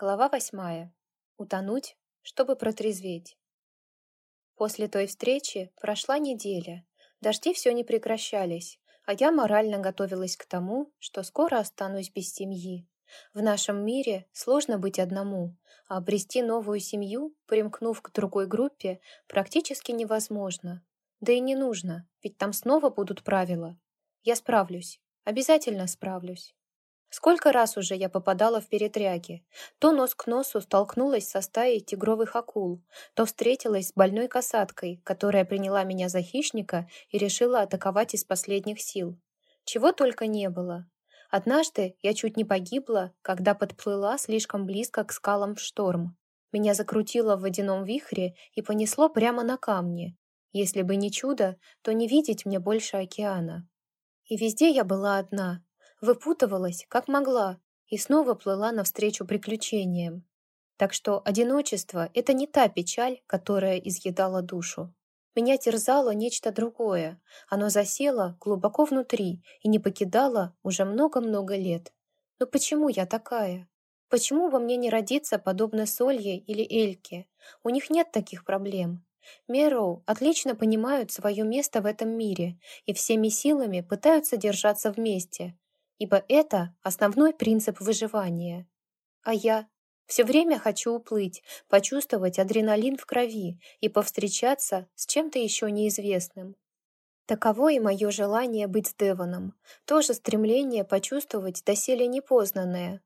Глава восьмая. Утонуть, чтобы протрезветь. После той встречи прошла неделя. Дожди все не прекращались, а я морально готовилась к тому, что скоро останусь без семьи. В нашем мире сложно быть одному, а обрести новую семью, примкнув к другой группе, практически невозможно. Да и не нужно, ведь там снова будут правила. Я справлюсь, обязательно справлюсь. Сколько раз уже я попадала в перетряги. То нос к носу столкнулась со стаей тигровых акул, то встретилась с больной касаткой, которая приняла меня за хищника и решила атаковать из последних сил. Чего только не было. Однажды я чуть не погибла, когда подплыла слишком близко к скалам в шторм. Меня закрутило в водяном вихре и понесло прямо на камни. Если бы не чудо, то не видеть мне больше океана. И везде я была одна, выпутывалась, как могла, и снова плыла навстречу приключениям. Так что одиночество — это не та печаль, которая изъедала душу. Меня терзало нечто другое. Оно засело глубоко внутри и не покидало уже много-много лет. Но почему я такая? Почему во мне не родиться подобно Солье или Эльке? У них нет таких проблем. Мероу отлично понимают свое место в этом мире и всеми силами пытаются держаться вместе, ибо это основной принцип выживания. А я все время хочу уплыть, почувствовать адреналин в крови и повстречаться с чем-то еще неизвестным. Таково и мое желание быть с Девоном, тоже стремление почувствовать доселе непознанное.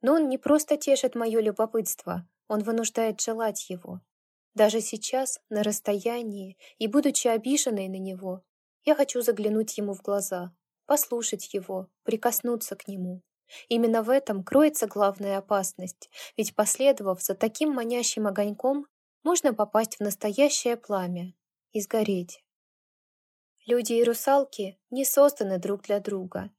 Но он не просто тешит мое любопытство, он вынуждает желать его. Даже сейчас, на расстоянии и будучи обиженной на него, я хочу заглянуть ему в глаза, послушать его, прикоснуться к нему. Именно в этом кроется главная опасность, ведь последовав за таким манящим огоньком, можно попасть в настоящее пламя и сгореть. Люди и русалки не созданы друг для друга.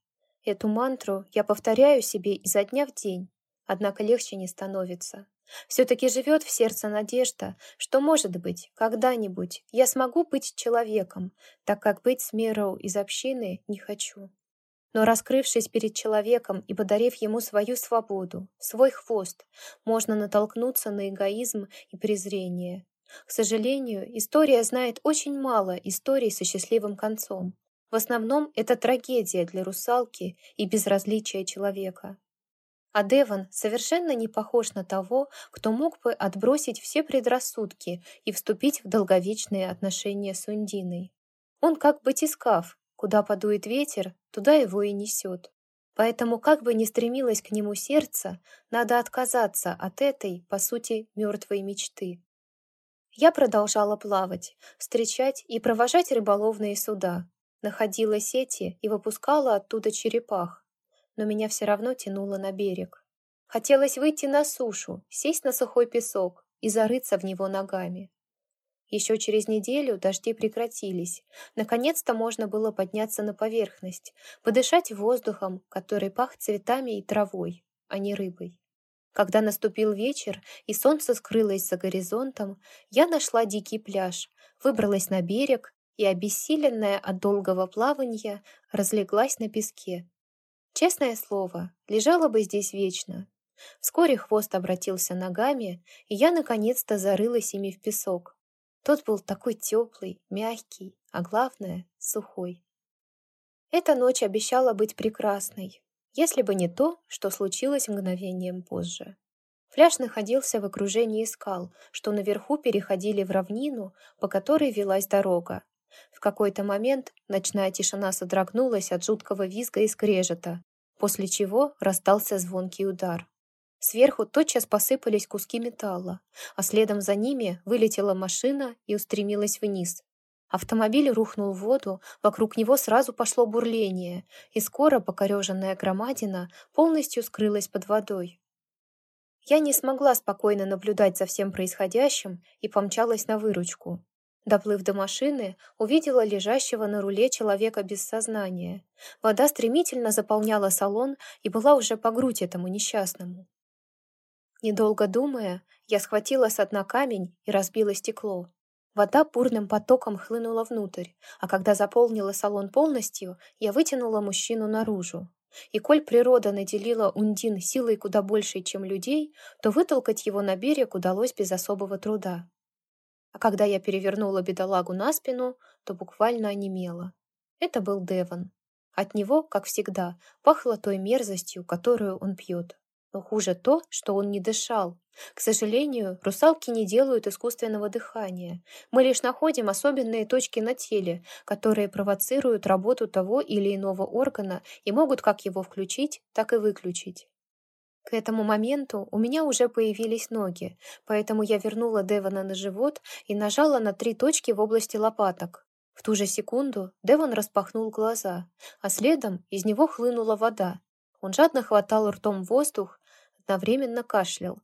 Эту мантру я повторяю себе изо дня в день, однако легче не становится. Все-таки живет в сердце надежда, что, может быть, когда-нибудь я смогу быть человеком, так как быть с Мироу из общины не хочу. Но раскрывшись перед человеком и подарив ему свою свободу, свой хвост, можно натолкнуться на эгоизм и презрение. К сожалению, история знает очень мало историй со счастливым концом. В основном это трагедия для русалки и безразличие человека. А Деван совершенно не похож на того, кто мог бы отбросить все предрассудки и вступить в долговечные отношения с Ундиной. Он как батискаф, куда подует ветер, туда его и несет. Поэтому, как бы ни стремилось к нему сердце, надо отказаться от этой, по сути, мертвой мечты. Я продолжала плавать, встречать и провожать рыболовные суда, находила сети и выпускала оттуда черепах, но меня все равно тянуло на берег. Хотелось выйти на сушу, сесть на сухой песок и зарыться в него ногами. Еще через неделю дожди прекратились. Наконец-то можно было подняться на поверхность, подышать воздухом, который пах цветами и травой, а не рыбой. Когда наступил вечер и солнце скрылось за горизонтом, я нашла дикий пляж, выбралась на берег и, обессиленная от долгого плавания, разлеглась на песке, Честное слово, лежала бы здесь вечно. Вскоре хвост обратился ногами, и я наконец-то зарылась ими в песок. Тот был такой теплый, мягкий, а главное — сухой. Эта ночь обещала быть прекрасной, если бы не то, что случилось мгновением позже. Пляж находился в окружении скал, что наверху переходили в равнину, по которой велась дорога. В какой-то момент ночная тишина содрогнулась от жуткого визга и скрежета, после чего раздался звонкий удар. Сверху тотчас посыпались куски металла, а следом за ними вылетела машина и устремилась вниз. Автомобиль рухнул в воду, вокруг него сразу пошло бурление, и скоро покореженная громадина полностью скрылась под водой. Я не смогла спокойно наблюдать за всем происходящим и помчалась на выручку. Доплыв до машины, увидела лежащего на руле человека без сознания. Вода стремительно заполняла салон и была уже по грудь этому несчастному. Недолго думая, я схватила с дна камень и разбила стекло. Вода бурным потоком хлынула внутрь, а когда заполнила салон полностью, я вытянула мужчину наружу. И коль природа наделила Ундин силой куда большей, чем людей, то вытолкать его на берег удалось без особого труда. А когда я перевернула бедолагу на спину, то буквально онемела. Это был Деван. От него, как всегда, пахло той мерзостью, которую он пьет. Но хуже то, что он не дышал. К сожалению, русалки не делают искусственного дыхания. Мы лишь находим особенные точки на теле, которые провоцируют работу того или иного органа и могут как его включить, так и выключить. К этому моменту у меня уже появились ноги, поэтому я вернула Девона на живот и нажала на три точки в области лопаток. В ту же секунду Девон распахнул глаза, а следом из него хлынула вода. Он жадно хватал ртом воздух, одновременно кашлял.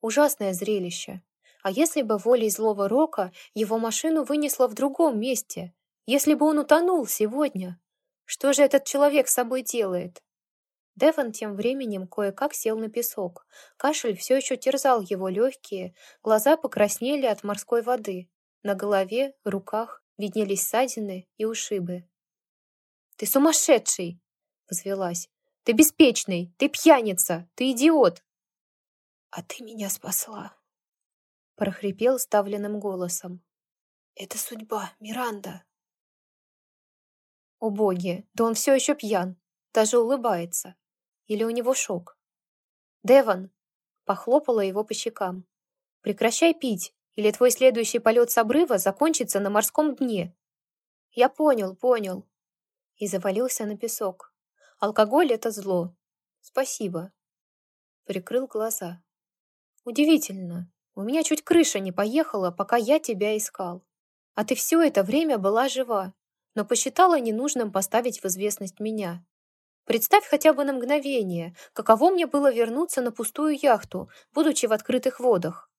Ужасное зрелище. А если бы волей злого рока его машину вынесло в другом месте? Если бы он утонул сегодня? Что же этот человек с собой делает? Деван тем временем кое-как сел на песок. Кашель все еще терзал его легкие, глаза покраснели от морской воды. На голове, руках виднелись ссадины и ушибы. «Ты сумасшедший!» — возвелась. «Ты беспечный! Ты пьяница! Ты идиот!» «А ты меня спасла!» — прохрипел ставленным голосом. «Это судьба, Миранда!» О боги, да он все еще пьян, даже улыбается. Или у него шок? «Деван!» — похлопала его по щекам. «Прекращай пить, или твой следующий полет с обрыва закончится на морском дне». «Я понял, понял». И завалился на песок. «Алкоголь — это зло. Спасибо». Прикрыл глаза. Удивительно. У меня чуть крыша не поехала, пока я тебя искал. А ты все это время была жива, но посчитала ненужным поставить в известность меня. Представь хотя бы на мгновение, каково мне было вернуться на пустую яхту, будучи в открытых водах.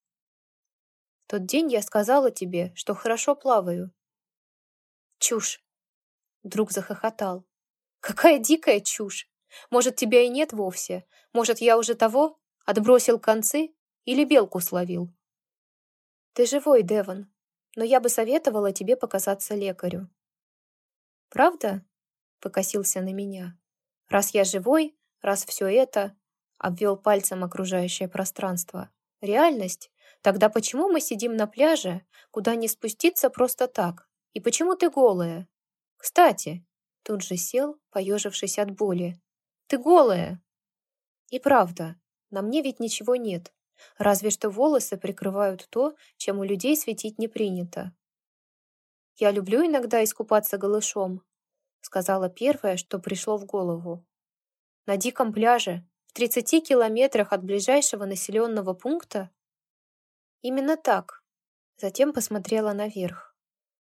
Тот день я сказала тебе, что хорошо плаваю. Чушь. Вдруг захохотал. Какая дикая чушь. Может, тебя и нет вовсе. Может, я уже того? Отбросил концы или белку словил? Ты живой, Девон, но я бы советовала тебе показаться лекарю. Правда? Покосился на меня. Раз я живой, раз все это, обвел пальцем окружающее пространство. Реальность? Тогда почему мы сидим на пляже, куда не спуститься просто так? И почему ты голая? Кстати, тут же сел, поежившись от боли. Ты голая. И правда, на мне ведь ничего нет. Разве что волосы прикрывают то, чем у людей светить не принято. «Я люблю иногда искупаться голышом», — сказала первое, что пришло в голову. «На диком пляже, в 30 километрах от ближайшего населенного пункта?» «Именно так». Затем посмотрела наверх.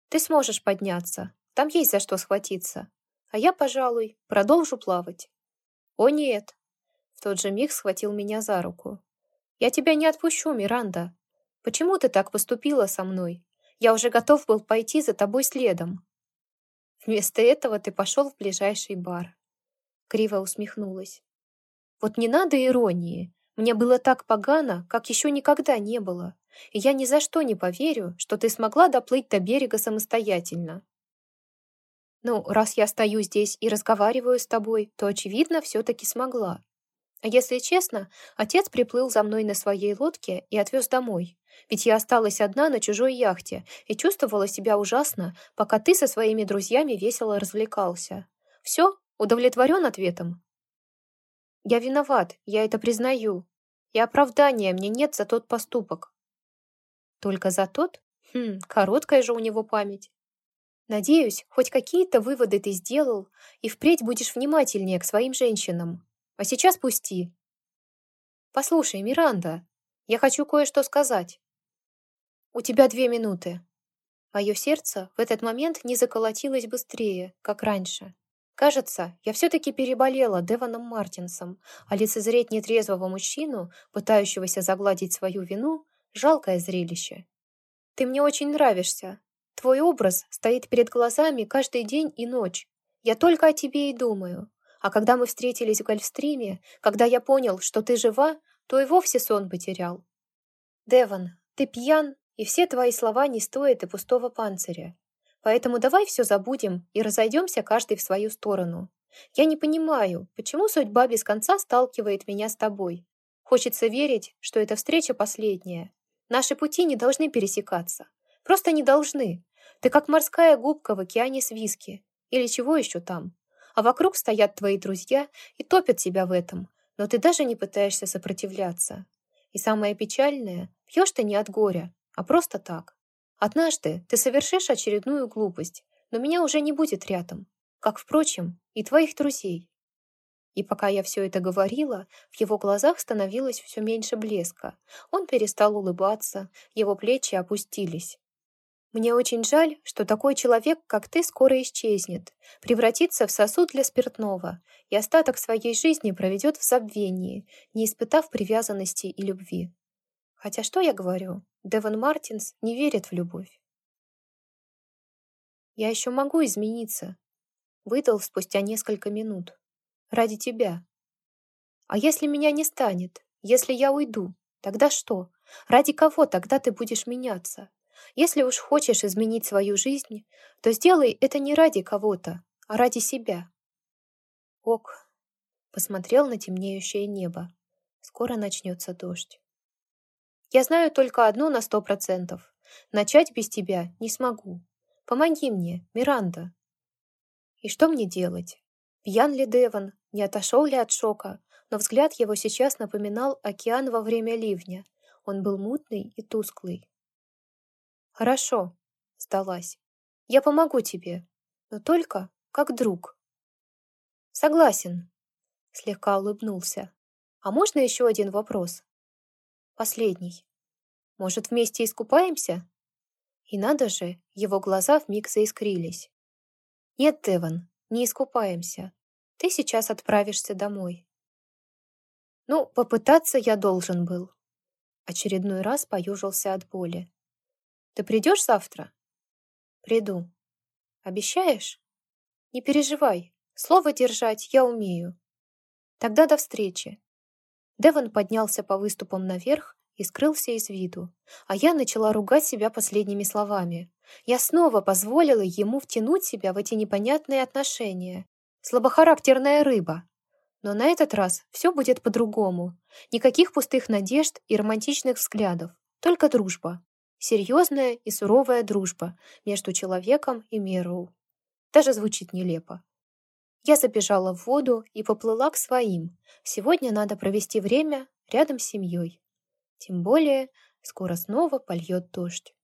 «Ты сможешь подняться, там есть за что схватиться. А я, пожалуй, продолжу плавать». «О нет!» В тот же миг схватил меня за руку. «Я тебя не отпущу, Миранда. Почему ты так поступила со мной? Я уже готов был пойти за тобой следом». Вместо этого ты пошел в ближайший бар. Криво усмехнулась. Вот не надо иронии. Мне было так погано, как еще никогда не было. И я ни за что не поверю, что ты смогла доплыть до берега самостоятельно. Ну, раз я стою здесь и разговариваю с тобой, то, очевидно, все-таки смогла. А если честно, отец приплыл за мной на своей лодке и отвез домой. Ведь я осталась одна на чужой яхте и чувствовала себя ужасно, пока ты со своими друзьями весело развлекался. Все, удовлетворен ответом? Я виноват, я это признаю. И оправдания мне нет за тот поступок. Только за тот? Хм, короткая же у него память. Надеюсь, хоть какие-то выводы ты сделал, и впредь будешь внимательнее к своим женщинам. А сейчас пусти. Послушай, Миранда, я хочу кое-что сказать. У тебя две минуты. Мое сердце в этот момент не заколотилось быстрее, как раньше. Кажется, я все-таки переболела Деваном Мартинсом, а лицезреть нетрезвого мужчину, пытающегося загладить свою вину, жалкое зрелище. Ты мне очень нравишься. Твой образ стоит перед глазами каждый день и ночь. Я только о тебе и думаю. А когда мы встретились в Гольфстриме, когда я понял, что ты жива, то и вовсе сон потерял. Деван, ты пьян, и все твои слова не стоят и пустого панциря. Поэтому давай все забудем и разойдемся каждый в свою сторону. Я не понимаю, почему судьба без конца сталкивает меня с тобой. Хочется верить, что эта встреча последняя. Наши пути не должны пересекаться. Просто не должны. Ты как морская губка в океане с виски. Или чего еще там. А вокруг стоят твои друзья и топят тебя в этом. Но ты даже не пытаешься сопротивляться. И самое печальное, пьешь ты не от горя, а просто так. Однажды ты совершишь очередную глупость, но меня уже не будет рядом, как, впрочем, и твоих друзей. И пока я все это говорила, в его глазах становилось все меньше блеска. Он перестал улыбаться, его плечи опустились. Мне очень жаль, что такой человек, как ты, скоро исчезнет, превратится в сосуд для спиртного и остаток своей жизни проведет в забвении, не испытав привязанности и любви. Хотя что я говорю? Девон Мартинс не верит в любовь. Я еще могу измениться, выдал спустя несколько минут. Ради тебя. А если меня не станет? Если я уйду? Тогда что? Ради кого тогда ты будешь меняться? Если уж хочешь изменить свою жизнь, то сделай это не ради кого-то, а ради себя. Ок. Посмотрел на темнеющее небо. Скоро начнется дождь. Я знаю только одно на сто процентов. Начать без тебя не смогу. Помоги мне, Миранда. И что мне делать? Пьян ли Деван, не отошел ли от шока, но взгляд его сейчас напоминал океан во время ливня. Он был мутный и тусклый. «Хорошо», — сдалась. «Я помогу тебе, но только как друг». «Согласен», — слегка улыбнулся. «А можно еще один вопрос?» «Последний. Может, вместе искупаемся?» И надо же, его глаза вмиг заискрились. «Нет, Деван, не искупаемся. Ты сейчас отправишься домой». «Ну, попытаться я должен был». Очередной раз поюжился от боли. «Ты придешь завтра?» «Приду». «Обещаешь?» «Не переживай. Слово держать я умею». «Тогда до встречи». Деван поднялся по выступам наверх и скрылся из виду, а я начала ругать себя последними словами. Я снова позволила ему втянуть себя в эти непонятные отношения. Слабохарактерная рыба. Но на этот раз все будет по-другому. Никаких пустых надежд и романтичных взглядов. Только дружба. Серьезная и суровая дружба между человеком и Мероу. Даже звучит нелепо. Я забежала в воду и поплыла к своим. Сегодня надо провести время рядом с семьей. Тем более, скоро снова польет дождь.